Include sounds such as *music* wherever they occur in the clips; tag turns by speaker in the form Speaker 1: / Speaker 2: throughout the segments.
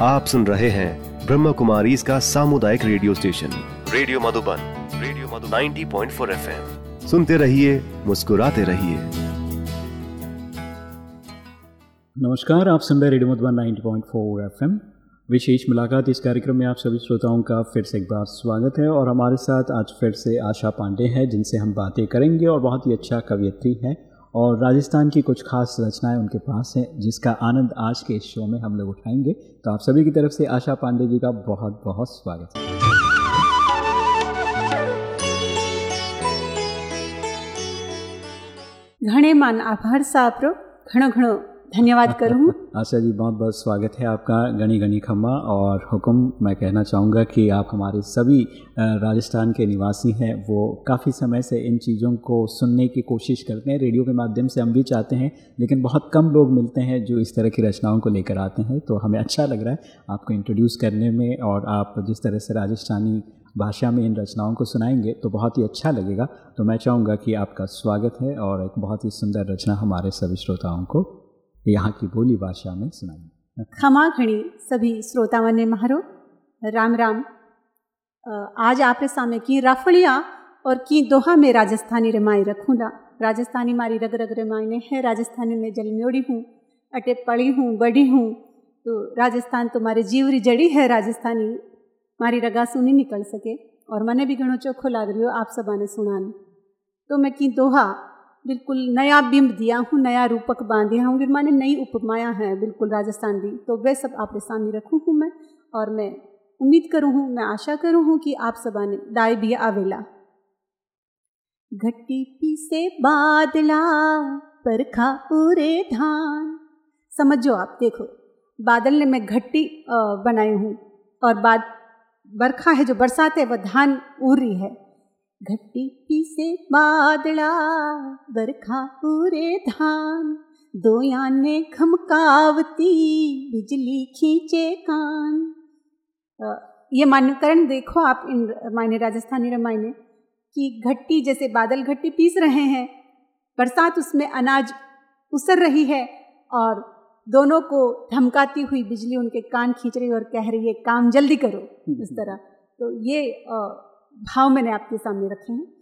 Speaker 1: आप सुन रहे हैं ब्रह्म कुमारी इसका सामुदायिक radio station. Radio Madhuban radio Madhu 90.4 FM. सुनते रहिए मुस्कुराते रहिए।
Speaker 2: नमस्कार आप सुन रहे रेडियो मधुबन 90.4 एफएम। विशेष मुलाकात इस कार्यक्रम में आप सभी श्रोताओं का फिर से एक बार स्वागत है और हमारे साथ आज फिर से आशा पांडे हैं जिनसे हम बातें करेंगे और बहुत ही अच्छा कवियत्री है। और राजस्थान की कुछ खास रचनाएं उनके पास हैं जिसका आनंद आज के इस शो में हम लोग उठाएंगे तो आप सभी की तरफ से आशा पांडे जी का बहुत बहुत स्वागत है
Speaker 3: ઘણે માન આભાર સાપરો ઘણો ઘણો धन्यवाद करूँ।
Speaker 2: आशा जी बहुत बहुत स्वागत है आपका गणी गणी खम्मा और हुक्म। मैं कहना चाहूँगा कि आप हमारे सभी राजस्थान के निवासी हैं। वो काफ़ी समय से इन चीज़ों को सुनने की कोशिश करते हैं। रेडियो के माध्यम से हम भी चाहते हैं लेकिन बहुत कम लोग मिलते हैं जो इस तरह की रचनाओं को लेकर आते हैं। तो हमें अच्छा लग रहा है आपको इंट्रोड्यूस करने में और आप जिस तरह से राजस्थानी भाषा में इन रचनाओं को सुनाएँगे तो बहुत ही अच्छा लगेगा। तो मैं चाहूँगा कि आपका स्वागत है और एक बहुत ही सुंदर रचना हमारे सभी श्रोताओं को। यहाँ की बोली भाषा में सुनाई
Speaker 3: खमा घड़ी सभी श्रोताओं ने मारो राम। राम आज आपके सामने की रफड़िया और की दोहा में राजस्थानी रमाई रखूँगा। राजस्थानी मारी रग रग रमाई ने है, राजस्थानी में जलम्योड़ी हूँ, अटे पड़ी हूँ, बड़ी हूँ। तो राजस्थान तुम्हारे जीवरी जड़ी है, राजस्थानी मारी रगा सुनी निकल सके। और मने भी घणो चोखो लाग हो आप सबा ने सुनान। तो मैं की दोहा बिल्कुल नया बिंब दिया हूँ, नया रूपक बांधिया हूँ माने नई उपमाया है, बिल्कुल राजस्थान दी। तो वह सब आपके सामने रखूँ हूँ मैं, और मैं उम्मीद करूँ हूँ, मैं आशा करूँ हूँ कि आप सब आने दाए भी आवेला। घट्टी पीसे बादला, परखा पूरे धान। समझो आप, देखो, बादल ने मैं घट्टी बनाई हूँ, और बाद, बरखा है जो बरसात है, वह धान उड़ रही है। घट्टी पीसे बादला बरखा पूरे धान। दो याने खमकावती बिजली खींचे कान। ये मान्यकरण देखो आप इन रामायण राजस्थानी रामायण कि घट्टी जैसे बादल घट्टी पीस रहे हैं बरसात उसमें अनाज उसर रही है और दोनों को धमकाती हुई बिजली उनके कान खींच रही और कह रही है काम जल्दी करो। इस तरह। तो ये भाव मैंने आपके सामने रखे हैं।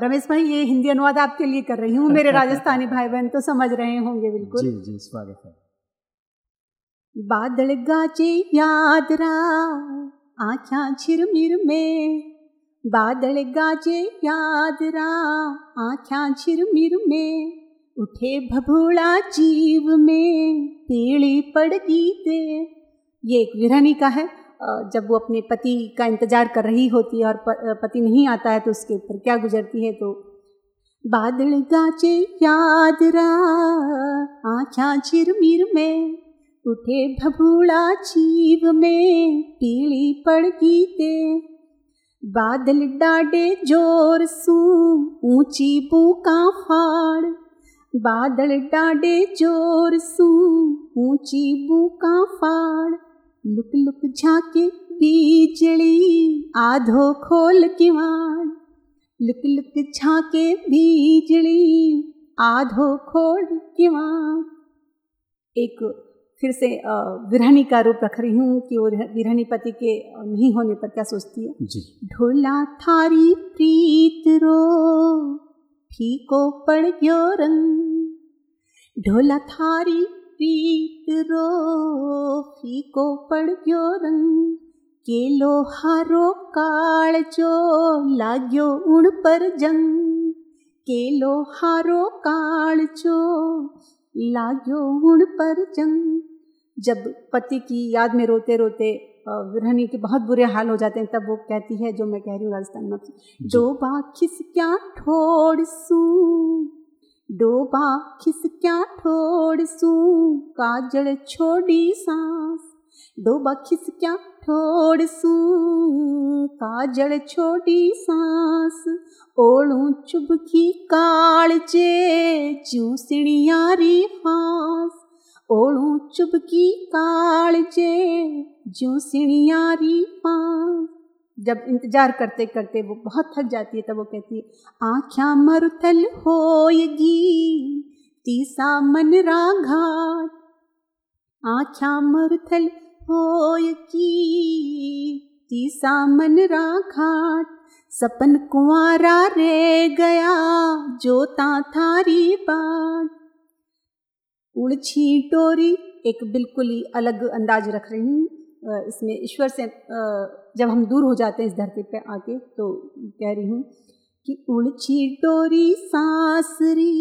Speaker 3: रमेश भाई ये हिंदी अनुवाद आपके लिए कर रही हूँ मेरे *laughs* राजस्थानी भाई बहन तो समझ रहे होंगे बिल्कुल।
Speaker 2: जी जी स्वागत है।
Speaker 3: बादल गाजे याद रा आख्या छिरमिर में। बादल गाजे याद रा आख्या छिरमिर में। उठे भभूड़ा जीव में पीड़ी पड़ गई दे ये एक विरहनी का है। जब वो अपने पति का इंतज़ार कर रही होती है और पति नहीं आता है तो उसके ऊपर क्या गुजरती है तो बादल गाचे याद रा आख्या झिरमिर में, उठे भभूड़ा जीव में, पीली पड़ गई ते बादल डाडे ज़ोर सू, ऊँची बूका फाड़। बादल डाडे ज़ोर सू, ऊँची बूका फाड़। लुक लुक झाके बीजड़ी आधो खोल किवाड़ लुक लुक झाके बीजड़ी आधो खोल किवाड़ एक फिर से विरहनी का रूप रख रही हूँ कि वो विरहनी पति के नहीं होने पर क्या सोचती है?
Speaker 2: जी।
Speaker 3: ढोला थारी प्रीत रो फीको पड़ गयो रंग। ढोला थारी प्रीत रो फीको पड़ गयो रंग। केलो हारो काल जो लाग्यो उण पर जंग। केलो हारो काल जो लाग्यो उण पर जंग। जब पति की याद में रोते रोते विरहनी के बहुत बुरे हाल हो जाते हैं तब वो कहती है जो मैं कह रही हूँ राजस्थान में। जो। बाखिस क्या ठोड़ सू। डोबा खिसक्या ठोड़ सू, काजल छोड़ी सांस। डोबा खिसक्या ठोड़ सू, काजल छोड़ी सांस। ओड़ू चुबकी कालचे चू सिणियारी फांस। ओड़ू चुबकी कालचे जू सिणियारी फांस। जब इंतज़ार करते करते वो बहुत थक जाती है, तब वो कहती है आख्या मरुथल होएगी, तीसा मन राघाट आख्या मरुथल की तीसा मन राखाट सपन कुंवारा रे गया, जोता थारी बात। उड़छी टोरी एक बिल्कुल ही अलग अंदाज रख रही हूँ। इसमें ईश्वर से जब हम दूर हो जाते हैं इस धरती पे आके तो कह रही हूँ कि उड़छी डोरी सासरी,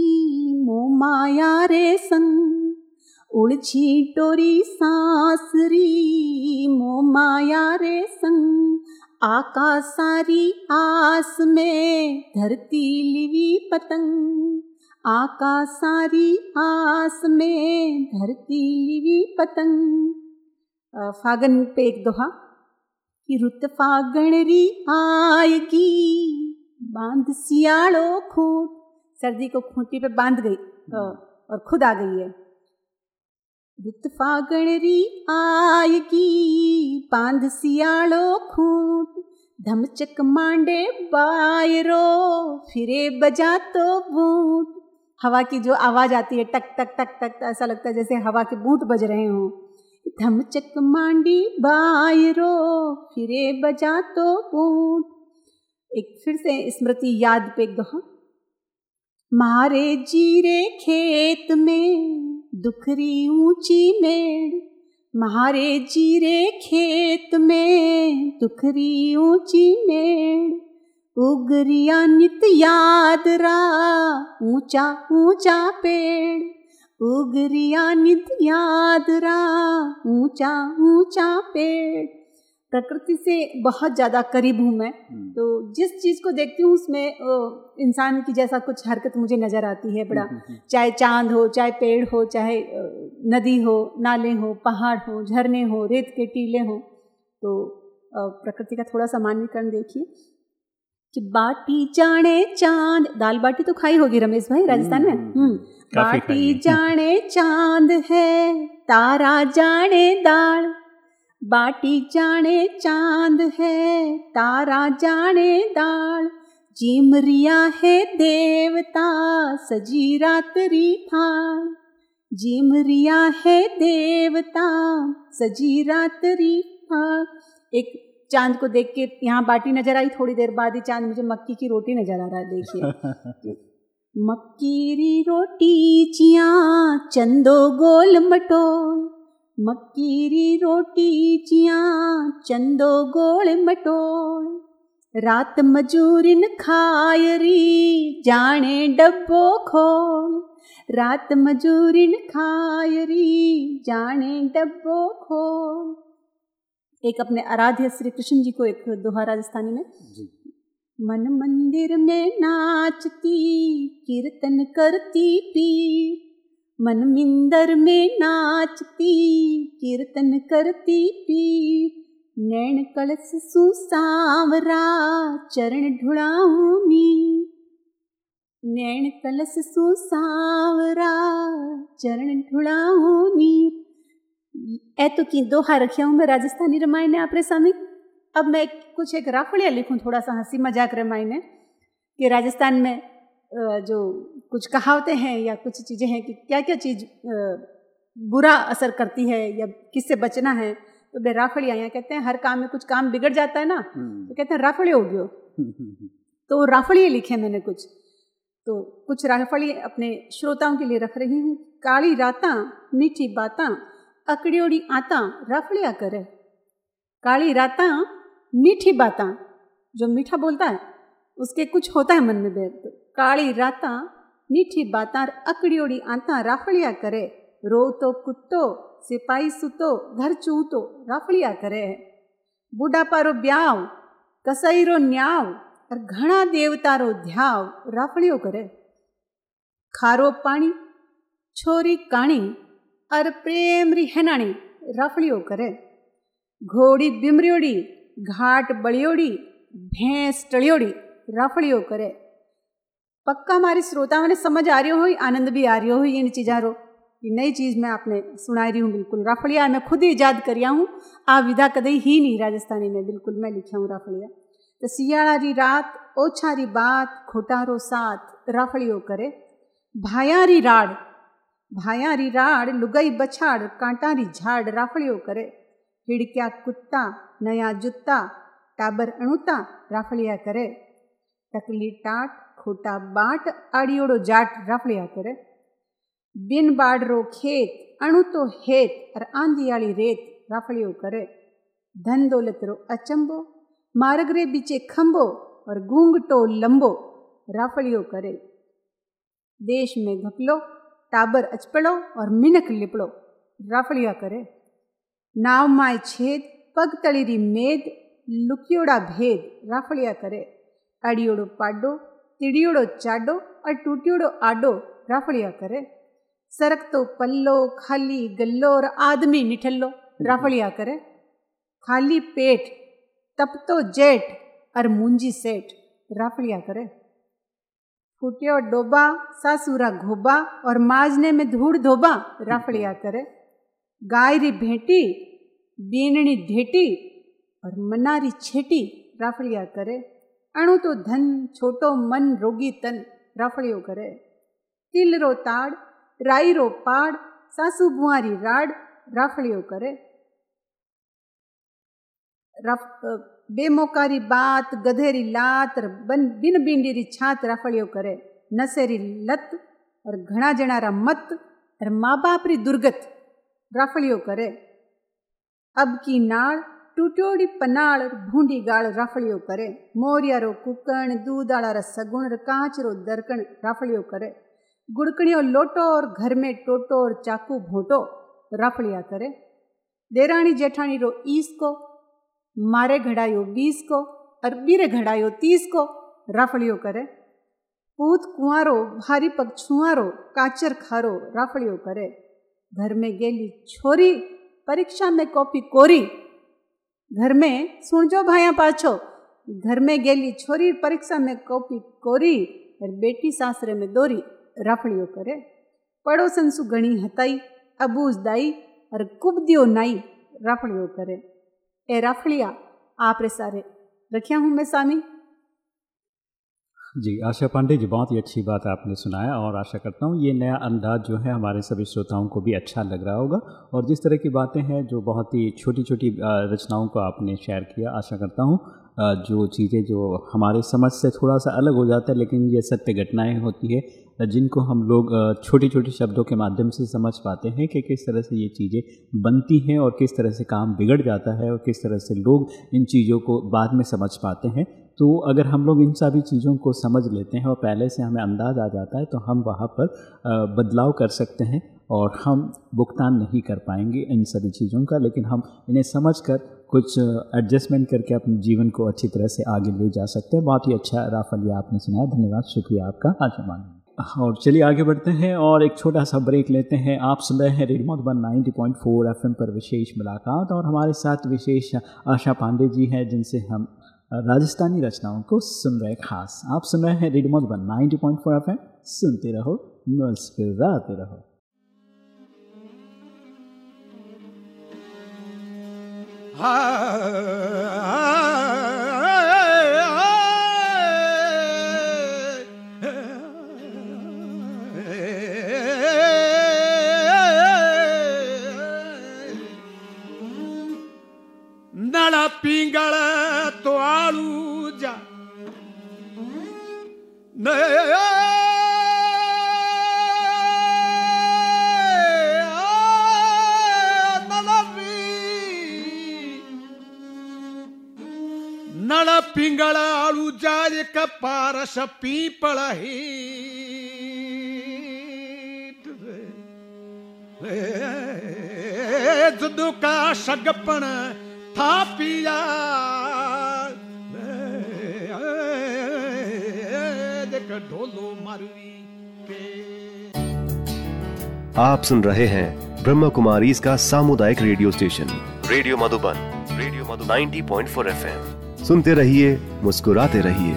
Speaker 3: मो माया रे संग उड़छी डोरी सासरी, मो माया रे संग आकाश सारी आस में धरती लिवी पतंग। आकाश सारी आस में धरती लिवी पतंग। फागन पे एक दोहा कि रुत फागण री आएगी बाँध सियाड़ो खूट। सर्दी को खूंटी पे बाँध गई और खुद आ गई है। रुत फागण री आएगी बाँध सियाड़ो खूट। धमचक मांडे बायरो फिरे बजा तो बूट। हवा की जो आवाज़ आती है टक टक टक टक ऐसा लगता है जैसे हवा के बूट बज रहे हों। धमचक मांडी बायरो, फिरे बजा तो बूट एक फिर से स्मृति याद पे दोहा मारे जीरे खेत में, दुखरी ऊँची मेड़। मारे जीरे खेत में, दुखरी ऊँची मेड़। उगरिया नित याद रा, ऊँचा ऊँचा पेड़। उगरिया नित याद रा ऊँचा ऊँचा पेड़। प्रकृति से बहुत ज़्यादा करीब हूँ मैं। तो जिस चीज़ को देखती हूँ उसमें इंसान की जैसा कुछ हरकत मुझे नज़र आती है बड़ा चाहे चाँद हो चाहे पेड़ हो चाहे नदी हो नाले हो पहाड़ हो झरने हो रेत के टीले हो तो प्रकृति का थोड़ा सामान्यकरण देखिए। कि बाटी चाणे चाँद दाल बाटी तो खाई होगी रमेश भाई राजस्थान में? बाटी जाने चाँद है तारा जाने दाल बाटी जाने चाँद है तारा जाने दाल जिमरिया है देवता सजी रात्रि थाल जिमरिया है देवता सजी रात्रि थाल एक चाँद को देख के यहाँ बाटी नज़र आई थोड़ी देर बाद ही चाँद मुझे मक्की की रोटी नज़र आ रहा है देखिए। *laughs* मक्की री रोटी चिया, चंदो गोल मटोल। मक्की री रोटी चिया, चंदो गोल मटोल। रात मजूरिन खायरी जाने डब्बो खोल। रात मजूरिन खायरी जाने डब्बो खोल। एक अपने आराध्य श्री कृष्ण जी को एक दोहा राजस्थानी में। मन मंदिर में नाचती, कीर्तन करती पीर मन मिंदर में नाचती, कीर्तन करती पीर नैन कलश सुसावरा, चरण ढुड़ाऊनी नैन कलश सुसावरा, चरण ढुड़ाऊनी ऐतो की दोहा रखिया हूँ मैं राजस्थानी रामायण आपरे सामने? अब मैं कुछ एक राफड़िया लिखूँ थोड़ा सा हँसी मज़ाक रामायण कि राजस्थान में जो कुछ कहावतें हैं या कुछ चीज़ें हैं कि क्या क्या चीज़ बुरा असर करती है या किससे बचना है तो वे राफड़िया यहाँ कहते हैं हर काम में कुछ काम बिगड़ जाता है ना तो कहते हैं राफड़ी हो गयो। *laughs* तो राफड़िए लिखे मैंने कुछ। तो कुछ राफड़ी अपने श्रोताओं के लिए रख रही हूँ। काली राता मीठी बाता अकड़ियोड़ी आता राफड़िया करे। काली राता मीठी बाता, जो मीठा बोलता है, उसके कुछ होता है मन में बैर तो काली राता, मीठी बाता अकड़ियोड़ी आता, राफड़िया करे। रो तो कुत्तो, सिपाही सुतो, घर चूतो, राफड़िया करे। बुढ़ापा रो ब्याव, कसई रो न्याव, और घना देवता रो ध्याव, राफड़ियो करे। खारो पानी छोरी काणी, और प्रेम री हेनाणी, रफड़ियो घाट बड़ियोड़ी भैंस टड़ियोड़ी रफड़ियो करे पक्का हमारी श्रोताओं ने समझ आ रही हो आनंद भी आ रही हो इन चीज़ा रो ये नई चीज़ मैं आपने सुना रही हूँ बिल्कुल राफड़िया मैं खुद ही ईजाद करिया हूँ आ विधा कदई ही नहीं राजस्थानी में बिल्कुल मैं लिखा हूँ राफड़िया तो सियाड़ा री रात ओछा री बात खोटारो साथ राफड़ियो करे भायारी राड़ भायारी राड़ लुगई बछाड़ कांटारी झाड़ राफड़ियो करे હિડક્યા કૂદતા નયા જૂતા ટાબર અણુતા રાફળિયા કરે ટકલી ટાટ ખોટા બાટ આડિયોડો જાટ રાફળિયા કરે બિન બાડરો ખેત અણુતો હેત અર આંધિયાળી રેત રાફળિયો કરે ધન દોલતરો અચંબો માર્ગરે બીચે ખંભો और घूंघटो लंबो राफड़ियो करे देश में घपलो टाबर अचपड़ो और मिनक लिपड़ो राफड़िया करे नाव माय छेद पग तळीरी मेद लुकियोड़ा भेद राफड़िया करे अड़ियोड़ो पाडो तिड़ियोड़ो चाडो और टूटियोड़ो आडो राफड़िया करे सरक तो पल्लो खाली गल्लो और आदमी निठल्लो राफड़िया करे खाली पेट तपतो जेठ और मुंजी सेठ राफड़िया करे फूटियो डोबा सासुरा घोबा और माजने में धूड़ धोबा राफड़िया करे गाय री भेंटी बीनणी ढेटी और मनारी छेटी राफड़िया करे अणु तो धन छोटो मन रोगी तन राफड़ियो करे तिल रो ताड़ राई रो पाड़ सासू बुआरी राड राफड़ियो करे रफ बेमोकारी बात गधेरी लात बन बिन बींडीरी छात राफड़ियो करे नसेरी लत और घणा जणारा मत और री नाड़ टूटोड़ी पनाड़ भूंडी गाड़ राफड़ियो करे मोरिया रो कुकण दूधाड़ा रा सगुण कांच रो दरकण राफड़ियो करे गुड़कणियो लोटो और घर में टोटो और चाकू भोटो राफड़िया करे देराणी जेठाणी रो ईस को मारे घड़ायो बीस को और बीरे घड़ायो तीस को राफड़ियो करे पूत कुंवारो, भारी पग छुआरो काचर खारो राफड़ियो करे घर में गेली, छोरी, परीक्षा में कॉपी कोरी। घर में सुनजो भाया पाछो, घर में गेली, छोरी, परीक्षा में कॉपी कोरी और बेटी सासरे में दोरी, राफड़ियो करे। पड़ोसन सु घणी हताई अबूज दाई और कुबदियो नाई, राफड़ियो करे। ए राफड़िया आप रे सारे रखिया हूँ मैं सामी?
Speaker 2: जी, आशा पांडे जी, बहुत ही अच्छी बात आपने सुनाया और आशा करता हूँ ये नया अंदाज जो है हमारे सभी श्रोताओं को भी अच्छा लग रहा होगा और जिस तरह की बातें हैं जो बहुत ही छोटी छोटी रचनाओं को आपने शेयर किया, आशा करता हूँ जो चीज़ें जो हमारे समझ से थोड़ा सा अलग हो जाता है लेकिन ये सत्य घटनाएँ होती है, जिनको हम लोग छोटे छोटे शब्दों के माध्यम से समझ पाते हैं कि किस तरह से ये चीज़ें बनती हैं और किस तरह से काम बिगड़ जाता है और किस तरह से लोग इन चीज़ों को बाद में समझ पाते हैं। तो अगर हम लोग इन सभी चीज़ों को समझ लेते हैं और पहले से हमें अंदाज आ जाता है तो हम वहाँ पर बदलाव कर सकते हैं और हम भुगतान नहीं कर पाएँगे इन सभी चीज़ों का लेकिन हम इन्हें समझ कर कुछ एडजस्टमेंट करके अपने जीवन को अच्छी तरह से आगे ले जा सकते हैं। बहुत ही अच्छा राफल ये आपने सुनाया। धन्यवाद। शुक्रिया आपका। आशा मान और चलिए आगे बढ़ते हैं और एक छोटा सा ब्रेक लेते हैं। आप सुन रहे हैं रेडियो मधुबन 90.4 एफएम पर विशेष मुलाकात और हमारे साथ विशेष आशा पांडे जी हैं जिनसे हम राजस्थानी रचनाओं को सुन रहे खास। आप सुन रहे हैं रेडियो मधुबन 90.4 एफएम। सुनते रहो, मुस्कुराते रहो।
Speaker 4: ನಳ पिंगळ आळू जायक पारस ही दुका सगपण ढोलो मरवी
Speaker 1: आप सुन रहे हैं ब्रह्म कुमारी इसका सामुदायिक radio station, radio Madhuban, radio Madhu 90.4 FM. सुनते रहिए, मुस्कुराते रहिए।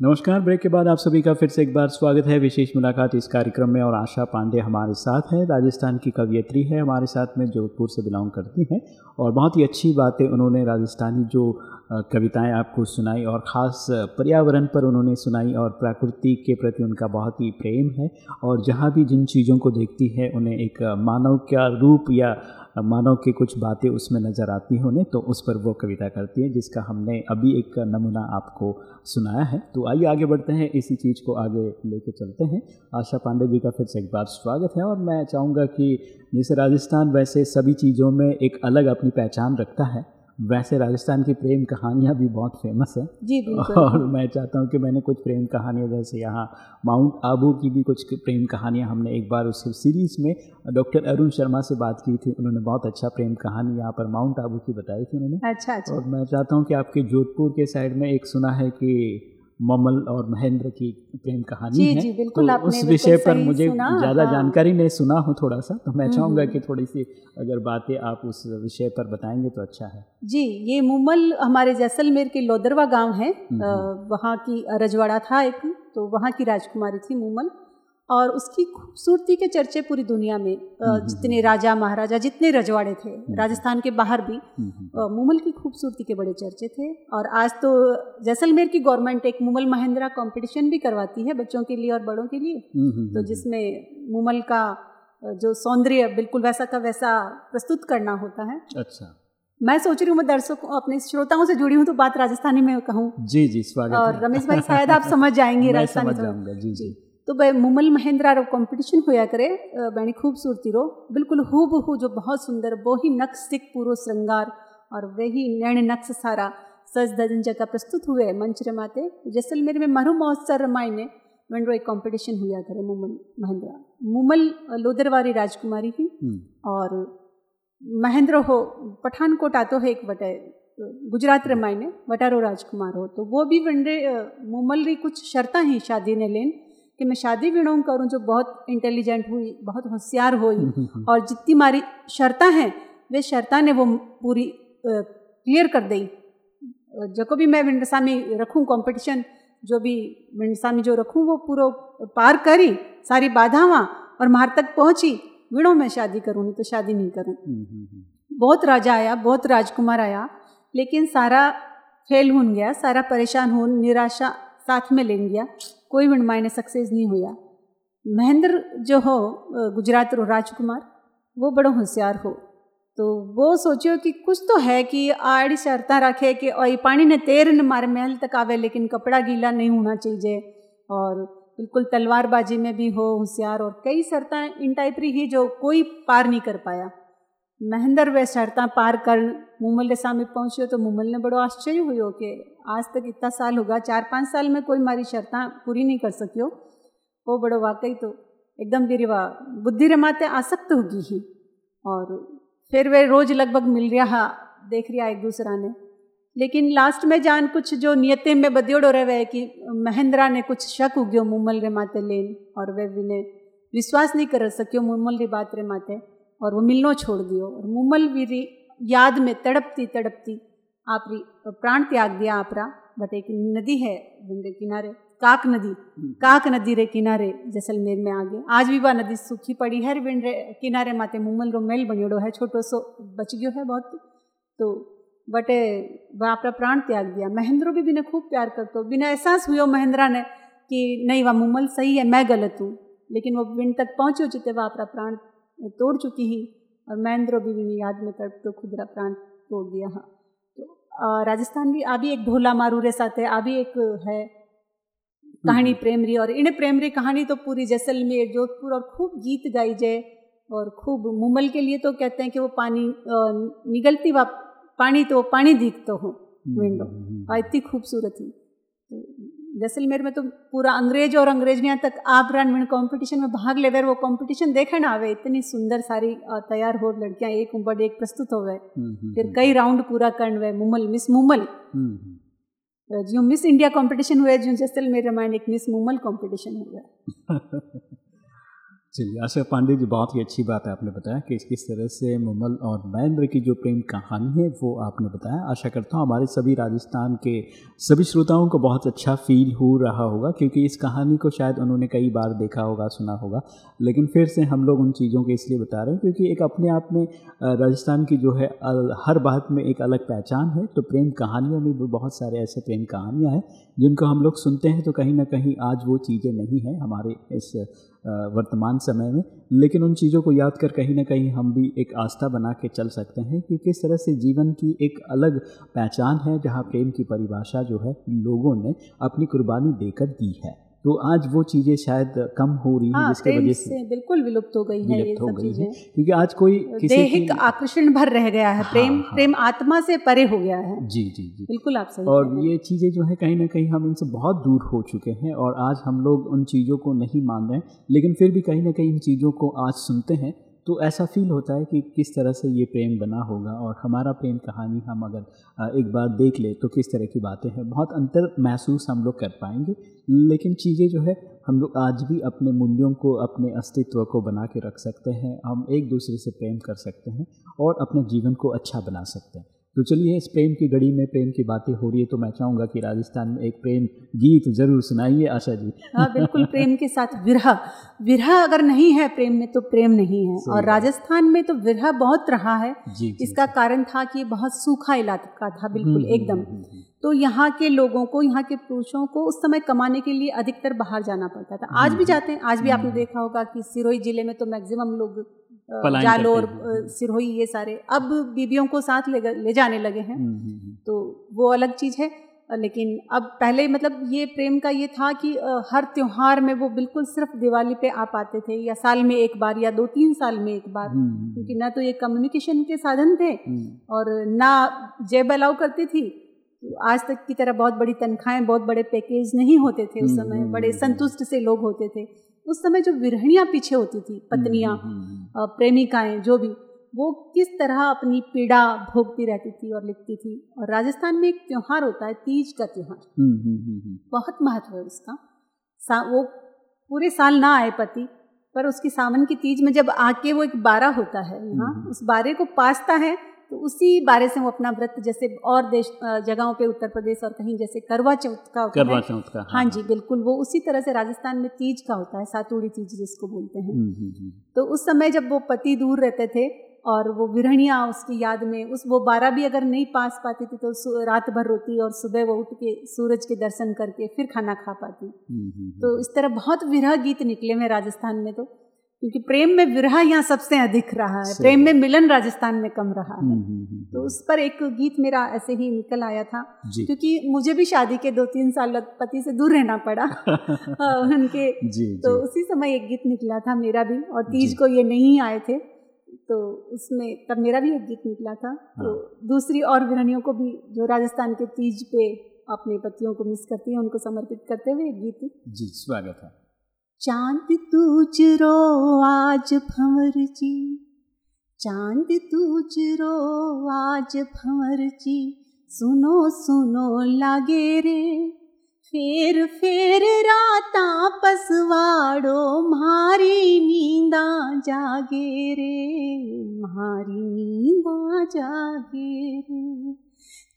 Speaker 2: नमस्कार, ब्रेक के बाद आप सभी का फिर से एक बार स्वागत है विशेष मुलाकात इस कार्यक्रम में और आशा पांडे हमारे साथ हैं। राजस्थान की कवियत्री है हमारे साथ में, जोधपुर से बिलोंग करती हैं और बहुत ही अच्छी बातें उन्होंने राजस्थानी जो कविताएँ आपको सुनाई और ख़ास पर्यावरण पर उन्होंने सुनाई और प्रकृति के प्रति उनका बहुत ही प्रेम है और जहाँ भी जिन चीज़ों को देखती है, उन्हें एक मानव का रूप या मानव की कुछ बातें उसमें नज़र आती हैं उन्हें तो उस पर वो कविता करती है जिसका हमने अभी एक नमूना आपको सुनाया है। तो आइए आगे बढ़ते हैं, इसी चीज़ को आगे लेके चलते हैं। आशा पांडे जी का फिर से एक बार स्वागत है और मैं चाहूँगा कि जैसे राजस्थान वैसे सभी चीज़ों में एक अलग अपनी पहचान रखता है। वैसे राजस्थान की प्रेम कहानियाँ भी बहुत फ़ेमस है।
Speaker 3: जी
Speaker 2: और मैं चाहता हूँ कि मैंने कुछ प्रेम कहानियाँ जैसे यहाँ माउंट आबू की भी कुछ प्रेम कहानियाँ हमने एक बार उस सीरीज़ में डॉक्टर अरुण शर्मा से बात की थी। उन्होंने बहुत अच्छा प्रेम कहानी यहाँ पर माउंट आबू की बताई थी उन्होंने।
Speaker 3: अच्छा अच्छा।
Speaker 2: और मैं चाहता हूँ कि आपके जोधपुर के साइड में एक सुना है कि ममल और महेंद्र की प्रेम कहानी
Speaker 3: जी,
Speaker 2: है।
Speaker 3: जी, बिल्कुल
Speaker 2: तो
Speaker 3: आपने
Speaker 2: उस विषय पर मुझे ज़्यादा
Speaker 3: हाँ।
Speaker 2: जानकारी नहीं सुना हूँ थोड़ा सा तो मैं
Speaker 3: चाहूँगा
Speaker 2: चाहूँगा
Speaker 3: हम्म।
Speaker 2: कि थोड़ी सी अगर बातें आप उस विषय पर बताएँगे तो अच्छा है।
Speaker 3: जी ये मुमल हमारे जैसलमेर के लोदरवा गाँव है।
Speaker 2: हम्म,
Speaker 3: वहाँ की रजवाड़ा था एक तो वहाँ की राजकुमारी थी मुमल। और उसकी खूबसूरती के चर्चे पूरी दुनिया में
Speaker 2: हम्म,
Speaker 3: जितने राजा महाराजा जितने रजवाड़े थे राजस्थान के बाहर भी
Speaker 2: हम्म, हम्म,
Speaker 3: मुमल की खूबसूरती के बड़े चर्चे थे। और आज तो जैसलमेर की गवर्नमेंट एक मुमल महेंद्रा कंपटीशन भी करवाती है बच्चों के लिए और बड़ों के लिए।
Speaker 2: हम्म, हम्म,
Speaker 3: तो
Speaker 2: हम्म,
Speaker 3: जिसमें मुमल का जो सौंदर्य बिल्कुल वैसा का वैसा प्रस्तुत करना होता है।
Speaker 2: अच्छा।
Speaker 3: मैं सोच रही हूँ मैं दर्शकों अपने श्रोताओं से जुड़ी हूँ तो बात राजस्थानी में कहूँ।
Speaker 2: जी जी स्वागत
Speaker 3: और रमेश भाई शायद आप *laughs* समझ जाएँगे राजस्थानी
Speaker 2: समझ। जाऊँगा जी। जी।
Speaker 3: तो भाई मुमल महेंद्रा रो कंपटीशन होया करे बड़ी खूबसूरती रो। बिल्कुल हु बहू जो बहुत सुंदर वो ही नक्श सिख पूरो श्रृंगार और वही नैण नक्श सारा सज धजन जगह प्रस्तुत हुए मंच रमाते जैसलमेर में मरु महोत्सव रमाई ने वनरो एक कंपटीशन हुआ करे मुमल महेंद्रा। मुमल लोदरवारी राजकुमारी थी
Speaker 2: हम्म,
Speaker 3: और महेंद्र हो पठानकोट आतो है एक वटे गुजरात रमाई ने वटारो राजकुमार हो। तो वो भी वनडे मुमल री कुछ शर्ता ही शादी ने लेन। कि मैं शादी विणों करूँ जो बहुत इंटेलिजेंट हुई बहुत होशियार हुई *laughs*
Speaker 2: हम्म, हम्म,
Speaker 3: और जितनी मारी शर्ता हैं वे शर्ता ने वो पूरी क्लियर कर दी। जो भी मैं विंडसामी रखूँ कॉम्पिटिशन जो भी विंडसामी जो रखूँ वो पूरा पार करी सारी बाधावां और मार तक पहुँची विणों में शादी करूँ नहीं तो शादी नहीं करूँ।
Speaker 2: हम्म,
Speaker 3: बहुत राजा आया बहुत राजकुमार आया लेकिन सारा फेल हो गया सारा परेशान हो निराशा साथ में ले गया। कोई भी मायने सक्सेस नहीं हुआ। महेंद्र जो हो गुजरात रो राजकुमार, वो बड़ो होशियार हो। तो वो सोचियो कि कुछ तो है कि आड़ी शर्ता रखे कि और पानी ने तेर न मारे महल तक आवे, लेकिन कपड़ा गीला नहीं होना चाहिए। और बिल्कुल तलवारबाजी में भी हो, होशियार, और कई शर्तें इन टाइप री ही जो कोई पार नहीं कर पाया। महेंद्र वे शर्तां पार कर मुमल के सामने पहुंचियो तो मुमल ने बड़ो आश्चर्य हुयो कि आज तक इतना साल होगा चार पाँच साल में कोई मारी शर्तां पूरी नहीं कर सकियो। वो बड़ो वाकई तो एकदम बिरवा, बुद्धि रमाते आसक्त होगी ही। और फिर वे रोज लगभग मिल रहा है, देख रहा एक दूसरा ने। लेकिन लास्ट में जान कुछ जो नियतें में बदियोड़ो रहे कि महेंद्रा ने कुछ शक उग्यो मुमल रे माते लेन, और वे विने विश्वास नहीं कर सकियो मुमल री बात रे माते और वो मिलनो छोड़ दियो। और मुमल वीरी याद में तड़पती तड़पती आपरी प्राण त्याग दिया आपरा। बट एक नदी है जिनके किनारे काक नदी काक नदी रे किनारे जैसलमेर में आ आगे। आज भी वह नदी सूखी पड़ी है विंड रे किनारे माते मुमल रो मेल बनियोड़ो है। छोटो सो बच गयो है बहुत। तो बटे वह आपरा प्राण त्याग दिया। महेंद्रो भी बिना खूब प्यार कर करतो बिना एहसास हुयो महेंद्रा ने कि नहीं वह मुमल सही है मैं गलत हूँ। लेकिन वो विंड तक पहुँचो जिते वह अपना प्राण तोड़ चुकी ही और महेंद्रो भी बिना याद में तड़प तो खुदरा प्राण तोड़ दिया हाँ। तो राजस्थान भी अभी एक ढोला मारू रे साथ है अभी एक है कहानी प्रेमरी और इन प्रेमरी कहानी तो पूरी जैसलमेर जोधपुर और खूब गीत गाई जाए और खूब मुमल के लिए तो कहते हैं कि वो पानी निगलती वा पानी तो पानी दिखतो हो विंडो। और इतनी खूबसूरत थी। तो जैसलमेर में तो पूरा अंग्रेज़ और अंग्रेजनिया तक आप रन कंपटीशन में भाग ले वो कंपटीशन देखने ना आवे इतनी सुंदर सारी तैयार हो लड़कियाँ एक उम्र एक प्रस्तुत हो गए। फिर कई राउंड पूरा कर वे मुमल मिस मुमल। जो मिस इंडिया कंपटीशन हुए जो जैसलमेर रामायण एक मिस मुमल कंपटीशन हुआ। *laughs*
Speaker 2: चलिए, आशा पांडे जी, बहुत ही अच्छी बात है, आपने बताया कि किस तरह से मुमल और महेंद्र की जो प्रेम कहानी है, वो आपने बताया। आशा करता हूँ हमारे सभी राजस्थान के सभी श्रोताओं को बहुत अच्छा फील हो रहा होगा, क्योंकि इस कहानी को शायद उन्होंने कई बार देखा होगा, सुना होगा। लेकिन फिर से हम लोग उन चीज़ों को इसलिए बता रहे हैं, क्योंकि एक अपने आप में राजस्थान की जो है हर बात में एक अलग पहचान है तो प्रेम कहानियों में भी बहुत सारे ऐसे प्रेम कहानियाँ हैं, जिनको हम लोग सुनते हैं तो कहीं ना कहीं आज वो चीज़ें नहीं हैं, हमारे इस वर्तमान समय में। लेकिन उन चीज़ों को याद कर कहीं ना कहीं हम भी एक आस्था बना के चल सकते हैं कि किस तरह से जीवन की एक अलग पहचान है, जहाँ प्रेम की परिभाषा जो है लोगों ने अपनी कुर्बानी देकर दी है। तो आज वो चीज़ें शायद कम हो रही
Speaker 3: हाँ,
Speaker 2: है जिसकी वजह
Speaker 3: से बिल्कुल विलुप्त हो गई है ये
Speaker 2: हो गई है। क्योंकि आज कोई किसी
Speaker 3: दैहिक आकर्षण भर रह गया है
Speaker 2: हाँ,
Speaker 3: प्रेम
Speaker 2: हाँ।
Speaker 3: प्रेम आत्मा से परे हो गया है।
Speaker 2: जी जी जी।
Speaker 3: बिल्कुल आप सही
Speaker 2: और। ये चीज़ें जो है कहीं ना कहीं हम इनसे बहुत दूर हो चुके हैं और आज हम लोग उन चीज़ों को नहीं मान रहे हैं लेकिन फिर भी कहीं ना कहीं इन चीज़ों को आज सुनते हैं। तो ऐसा फील होता है कि किस तरह से ये प्रेम बना होगा और हमारा प्रेम कहानी हम अगर एक बार देख ले तो किस तरह की बातें हैं। बहुत अंतर महसूस हम लोग कर पाएँगे, लेकिन चीज़ें जो है हम लोग आज भी अपने मूल्यों को, अपने अस्तित्व को बना के रख सकते हैं, हम एक दूसरे से प्रेम कर सकते हैं और अपने जीवन को अच्छा बना सकते हैं। तो चलिए इस प्रेम की घड़ी में प्रेम की बातें हो रही है तो मैं चाहूँगा कि राजस्थान में एक प्रेम गीत ज़रूर सुनाइए आशा जी।
Speaker 3: हाँ बिल्कुल प्रेम के साथ विरह। विरह अगर नहीं है प्रेम में तो प्रेम नहीं है। और राजस्थान में तो विरह बहुत रहा है।
Speaker 2: जी जी
Speaker 3: इसका कारण था कि बहुत सूखा इलाका था बिल्कुल
Speaker 2: हम्म,
Speaker 3: एकदम।
Speaker 2: हम्म, हम्म।
Speaker 3: तो यहाँ के लोगों को यहाँ के पुरुषों को उस समय कमाने के लिए अधिकतर बाहर जाना पड़ता था। आज भी जाते हैं आज भी आपने देखा होगा कि सिरोही ज़िले में तो मैक्सिमम लोग जालोर सिरोही ये सारे अब बीबियों को साथ ले ले जाने लगे हैं।
Speaker 2: हम्म, हम्म, हम्म।
Speaker 3: तो वो अलग चीज़ है लेकिन अब पहले मतलब ये प्रेम का ये था कि हर त्योहार में वो बिल्कुल सिर्फ़ दिवाली पे आ पाते थे या साल में एक बार या दो तीन साल में एक बार क्योंकि ना तो ये कम्युनिकेशन के साधन थे और ना जेब अलाउ करती थी। आज तक की तरह बहुत बड़ी तनख्वाहें बहुत बड़े पैकेज नहीं होते थे उस समय बड़े। संतुष्ट से लोग होते थे। उस समय जो विरहणियाँ पीछे होती थी पत्नियाँ
Speaker 2: हम्म, हम्म, हम्म।
Speaker 3: अ, प्रेमिकाएँ जो भी वो किस तरह अपनी पीड़ा भोगती रहती थी और लिखती थी और राजस्थान में एक त्यौहार होता है तीज का त्योहार
Speaker 2: हम्म, हम्म, हम्म, हम्म।
Speaker 3: बहुत महत्व है उसका वो पूरे साल ना आए पति पर उसकी सावन की तीज में जब आके वो एक बारह होता है यहाँ
Speaker 2: हम्म।
Speaker 3: उस बारे को पासता है तो उसी बारे से वो अपना व्रत जैसे और देश जगहों पे उत्तर प्रदेश और कहीं जैसे करवा चौथ का
Speaker 2: करवा चौथ का
Speaker 3: हाँ जी बिल्कुल वो उसी तरह से राजस्थान में तीज का होता है सातुड़ी तीज जिसको बोलते हैं।
Speaker 2: हम्म, हम्म, हम्म।
Speaker 3: तो उस समय जब वो पति दूर रहते थे और वो विरहणियाँ उसकी याद में उस वो बारह भी अगर नहीं पास पाती थी तो रात भर रोती और सुबह वो उठ के सूरज के दर्शन करके फिर खाना खा पाती। तो इस तरह बहुत विरह गीत निकले हैं राजस्थान में तो। क्योंकि प्रेम में विरह यहाँ सबसे अधिक रहा है प्रेम में मिलन राजस्थान में कम रहा
Speaker 2: हम्म,
Speaker 3: है।
Speaker 2: हम्म, हम्म,
Speaker 3: तो उस पर एक गीत मेरा ऐसे ही निकल आया था क्योंकि मुझे भी शादी के दो तीन साल पति से दूर रहना पड़ा *laughs* हाँ, उनके।
Speaker 2: जी
Speaker 3: तो
Speaker 2: जी।
Speaker 3: उसी समय एक गीत निकला था मेरा भी और तीज को ये नहीं आए थे तो उसमें तब मेरा भी एक गीत निकला था। तो
Speaker 2: हाँ।
Speaker 3: दूसरी और विरणियों को भी जो राजस्थान के तीज पे अपने पतियों को मिस करती हैं उनको समर्पित करते हुए एक गीत।
Speaker 2: जी स्वागत है।
Speaker 3: चाँद तूच रो, आज भंवर जी। चाँद तूच रो, आज भंवर जी। सुनो सुनो लागे रे। फेर फेर राता पसवाड़ो, मारी नींदा जागे रे। मारी नींदा जागे रे।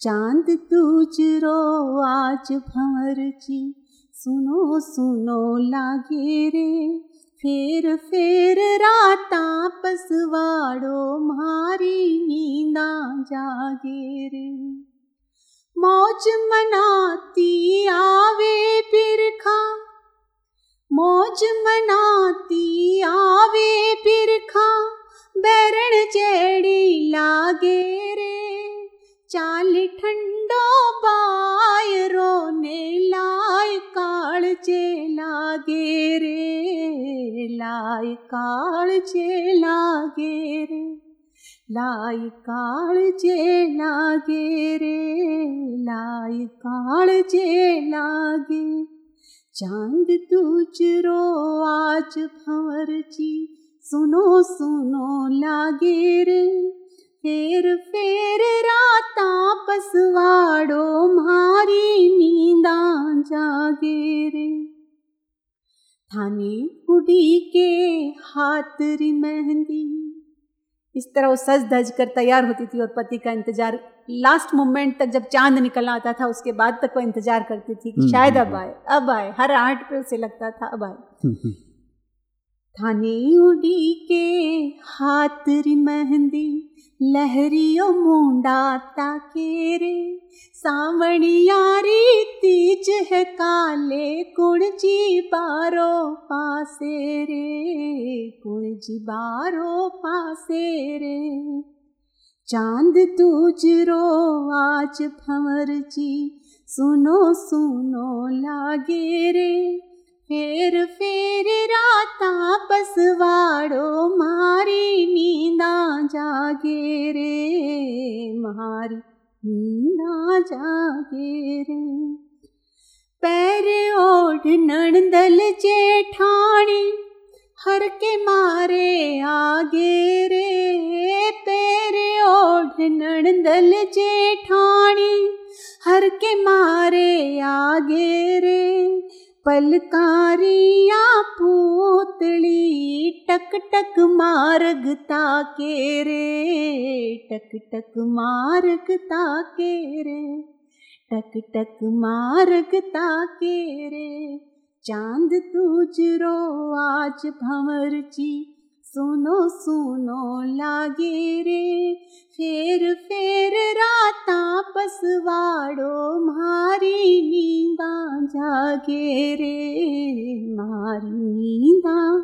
Speaker 3: चाँद तूच रो, आज भंवर जी। सुनो सुनो लागे रे। फेर फेर राता पसवाड़ो मारी नींदा जागे रे। मौज मनाती आवे बिरखा, मौज मनाती आवे बिरखा बैरण जेड़ी लागे रे। चाल ठंडो बाय रोने लाय चे लागे रे लाय चे लागे रे लाय चे लागे रे लाय काल चे लागे। चाँद तुझ रो, आज भंवर जी सुनो सुनो लागे रे। फेर फेर राता पसवाड़ो मारी नींदा जागे रे थाने उड़ी के हाथ री मेहंदी। इस तरह वो सज धज कर तैयार होती थी और पति का इंतज़ार लास्ट मोमेंट तक जब चाँद निकल आता था उसके बाद तक वो इंतज़ार करती थी कि
Speaker 2: हम्म,
Speaker 3: शायद
Speaker 2: हम्म,
Speaker 3: अब आए अब आए हर आठ पे उसे लगता था अब आए। थाने उड़ी के हाथ री मेहंदी लहरियो मुंडा ताके रे सावणियारी तीज है काले, कुणजी बारो पासे रे, कुणजी बारो पासे रे। चाँद तुजरो आज भंवर जी, सुनो सुनो लागे रे फेर फेर राता बसवाड़ो मारी नींदा जागे रे, मारी नींदा जागे रे। पैर ओढ़ नणदल जेठानी हर के मारे आगे रे। पैर ओढ़ नणदल जेठानी हर के मारे आगे रे। पलकारिया पूतली, टक टक मार्ग के रे, टक टक मारगता के रे, टक टक मारगता के रे। चाँद तुजरो आज भंवर जी सुनो सुनो लागे रे। फेर फेर राता पसवाड़ो, मारी नींदा जागे रे। मारी नींदा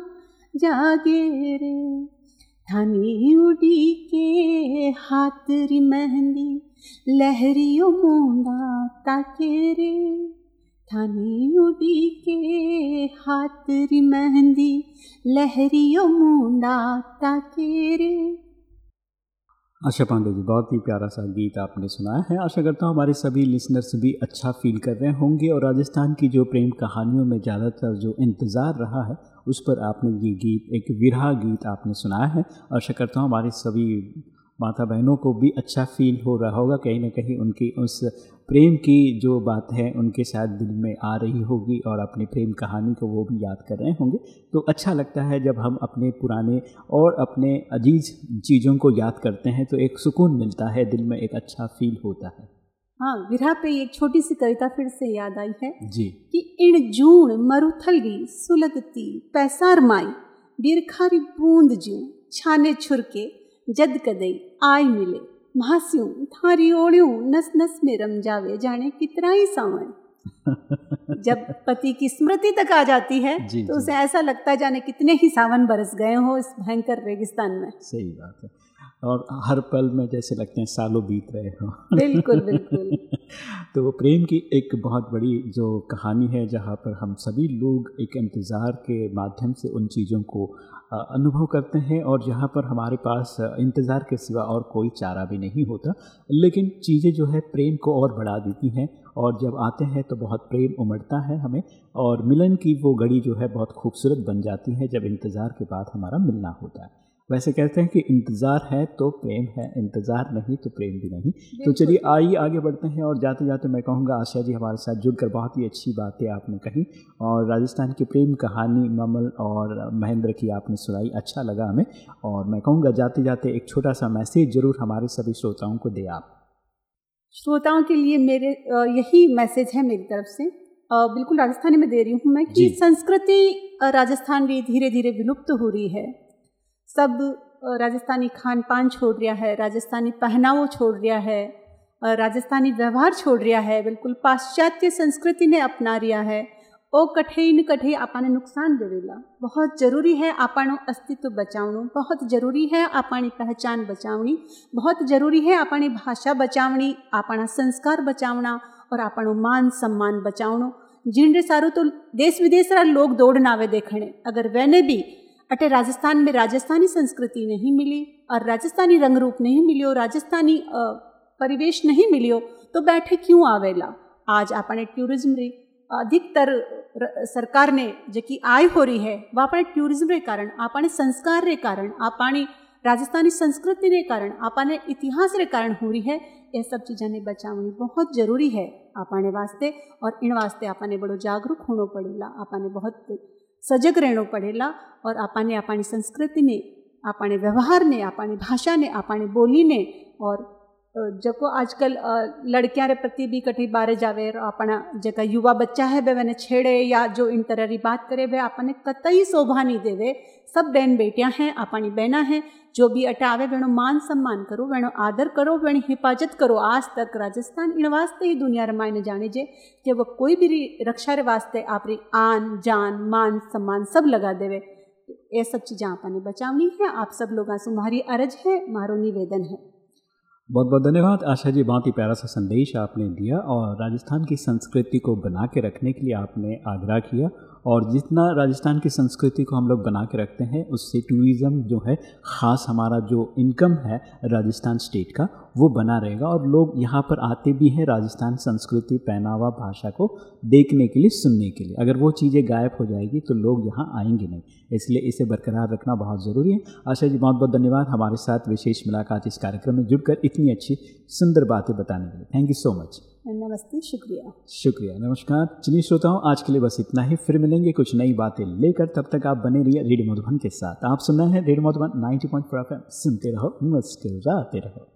Speaker 3: जागे रे। थानी उड़ी के हाथ री मेहंदी, लहरियो मुंडा ताके रे। उड़ी के हाथ री मेहंदी, लहरियो मुंडा ताके रे
Speaker 2: आशा पांडे जी, बहुत ही प्यारा सा गीत आपने सुनाया है। आशा करता हूँ हमारे सभी लिसनर्स भी अच्छा फील कर रहे होंगे और राजस्थान की जो प्रेम कहानियों में ज़्यादातर जो इंतज़ार रहा है, उस पर आपने ये गीत, एक विरहा गीत आपने सुनाया है। आशा करता हूँ हमारे सभी माता बहनों को भी अच्छा फील हो रहा होगा कहीं ना कहीं उनकी उस प्रेम की जो बात है उनके साथ दिल में आ रही होगी और अपनी प्रेम कहानी को वो भी याद कर रहे होंगे। तो अच्छा लगता है जब हम अपने पुराने और अपने अज़ीज़ चीज़ों को याद करते हैं तो एक सुकून मिलता है दिल में एक अच्छा फील होता है।
Speaker 3: हाँ विरहा पे एक छोटी सी कविता फिर से याद आई है
Speaker 2: जी।
Speaker 3: कि इण जूण मरुथलगी सुलगती पैसार माई बिरखारी बूंद जू छाने छुरके जद कदई आय मिले। महास्यूं थारी ओढ़्यूं नस नस में रम जावे जाने कितना ही सावन। *laughs* जब पति की स्मृति तक आ जाती है
Speaker 2: जी,
Speaker 3: तो। उसे ऐसा लगता जाने कितने ही सावन बरस गए हो इस भयंकर रेगिस्तान में।
Speaker 2: सही बात है। और हर पल में जैसे लगते हैं सालों बीत रहे हो।
Speaker 3: बिल्कुल बिल्कुल। *laughs*
Speaker 2: तो वो प्रेम की एक बहुत बड़ी जो कहानी है जहाँ पर हम सभी लोग एक इंतज़ार के माध्यम से उन चीज़ों को अनुभव करते हैं और जहाँ पर हमारे पास इंतज़ार के सिवा और कोई चारा भी नहीं होता। लेकिन चीज़ें जो है प्रेम को और बढ़ा देती हैं और जब आते हैं तो बहुत प्रेम उमड़ता है हमें और मिलन की वो घड़ी जो है बहुत खूबसूरत बन जाती है जब इंतज़ार के बाद हमारा मिलना होता है। वैसे कहते हैं कि इंतज़ार है तो प्रेम है इंतज़ार नहीं तो प्रेम भी नहीं। तो चलिए आइए आगे बढ़ते हैं और जाते जाते मैं कहूँगा आशा जी हमारे साथ जुड़कर बहुत ही अच्छी बातें आपने कही और राजस्थान की प्रेम कहानी ममल और महेंद्र की आपने सुनाई अच्छा लगा हमें और मैं कहूँगा जाते जाते एक छोटा सा मैसेज ज़रूर हमारे सभी श्रोताओं को दे आप।
Speaker 3: श्रोताओं के लिए मेरे यही मैसेज है मेरी तरफ़ से। बिल्कुल राजस्थानी में दे रही हूँ मैं कि संस्कृति राजस्थान की धीरे धीरे विलुप्त हो रही है। सब राजस्थानी खान पान छोड़ रहा है, राजस्थानी पहनावो छोड़ रहा है राजस्थानी व्यवहार छोड़ रहा है, बिल्कुल पाश्चात्य संस्कृति ने अपना रिया है। ओ कठे न कठे आपाने नुकसान देवेला बहुत ज़रूरी है आपाणो अस्तित्व बचावणो, बहुत ज़रूरी है आपाणी पहचान बचावनी बहुत ज़रूरी है आपाणी भाषा बचावणी, आपणा संस्कार बचावना और आपणो मान सम्मान बचावणो। जिनरे सारो तो देश विदेश रा लोग दौड़न आवे देखने अगर वैने भी अटे राजस्थान में राजस्थानी संस्कृति नहीं मिली और राजस्थानी रंग रूप नहीं मिलियो, राजस्थानी परिवेश नहीं मिलियो तो बैठे क्यों आवेला? आज आपणे टूरिज़्म री अधिकतर सरकार ने जेकी आय हो रही है वह अपने टूरिज़्म रे कारण, आपणे संस्कार रे कारण, आपाणी राजस्थानी संस्कृति रे कारण आपने इतिहास रे कारण हो रही है, ये सब चीज़ा ने बचावनी बहुत ज़रूरी है। आपाने वास्ते और इन वास्ते आपने बड़ो जागरूक होना पड़ेगा आपने बहुत सजग रहना पड़ेगा और आपने अपनी संस्कृति ने अपने व्यवहार ने अपनी भाषा ने अपनी बोली ने और जको आजकल लड़कियाँ रे प्रति भी कठी बारे जावे अपना जगह युवा बच्चा है वे मैंने छेड़े या जो इन तरह की बात करे वे अपने कतई शोभा नहीं देवे सब बहन बेटियाँ हैं अपनी बहना हैं, जो भी अटावे, वेणो मान सम्मान करो, वेणो आदर करो, वेणी हिफाजत करो। आज तक राजस्थान इन वास्ते ही दुनिया रे मायने जाने जे कि वो कोई भी रक्षा रे वास्ते आपरी आन, जान, मान, सम्मान सब लगा देवे। ये सब चीज़ें आपने बचावनी है। आप सब लोगों हमारी अर्ज़ है, मारो निवेदन है।
Speaker 2: बहुत बहुत धन्यवाद। आशा जी, बहुत ही प्यारा सा संदेश आपने दिया और राजस्थान की संस्कृति को बना के रखने के लिए आपने आग्रह किया। और जितना राजस्थान की संस्कृति को हम लोग बना के रखते हैं, उससे टूरिज़्म जो है, ख़ास हमारा जो इनकम है राजस्थान स्टेट का, वो बना रहेगा और लोग यहाँ पर आते भी हैं राजस्थान संस्कृति, पहनावा, भाषा को देखने के लिए, सुनने के लिए। अगर वो चीज़ें गायब हो जाएगी तो लोग यहाँ आएँगे नहीं। इसलिए इसे बरकरार रखना बहुत ज़रूरी है। आशा जी बहुत बहुत धन्यवाद हमारे साथ विशेष मुलाकात इस कार्यक्रम में जुड़कर इतनी अच्छी, सुंदर बातें बताने के लिए। थैंक यू सो मच
Speaker 3: नमस्ते, शुक्रिया।
Speaker 2: शुक्रिया, नमस्कार। चलिए श्रोताओं, आज के लिए बस इतना ही। फिर मिलेंगे कुछ नई बातें लेकर। तब तक आप बने रहिए रेडियो मधुबन के साथ। आप सुन रहे हैं रेडियो मधुबन नाइनटी पॉइंट सुनते रहो, मुस्कुराते रहो।